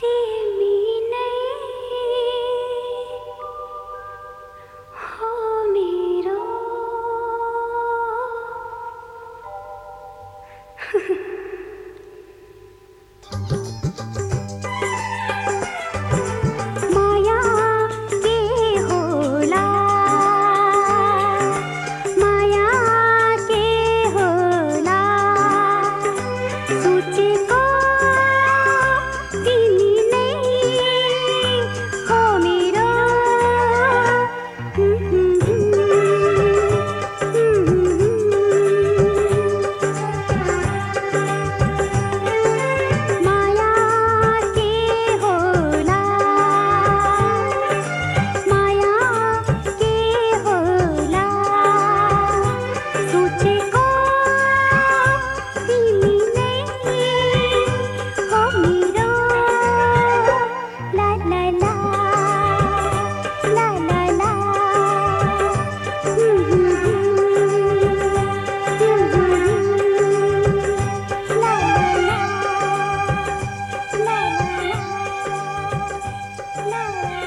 Ha ha. Yeah.